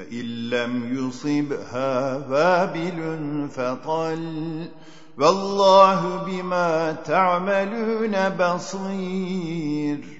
فإن لم يصبها بابل فطل والله بما تعملون بصير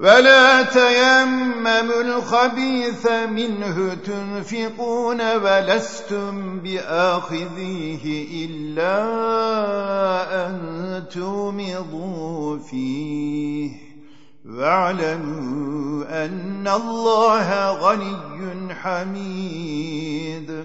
ولا تيمموا الخبيث منه تنفقون ولستم بآخذيه إلا أن تومضوا فيه. واعلموا أن الله غني حميد.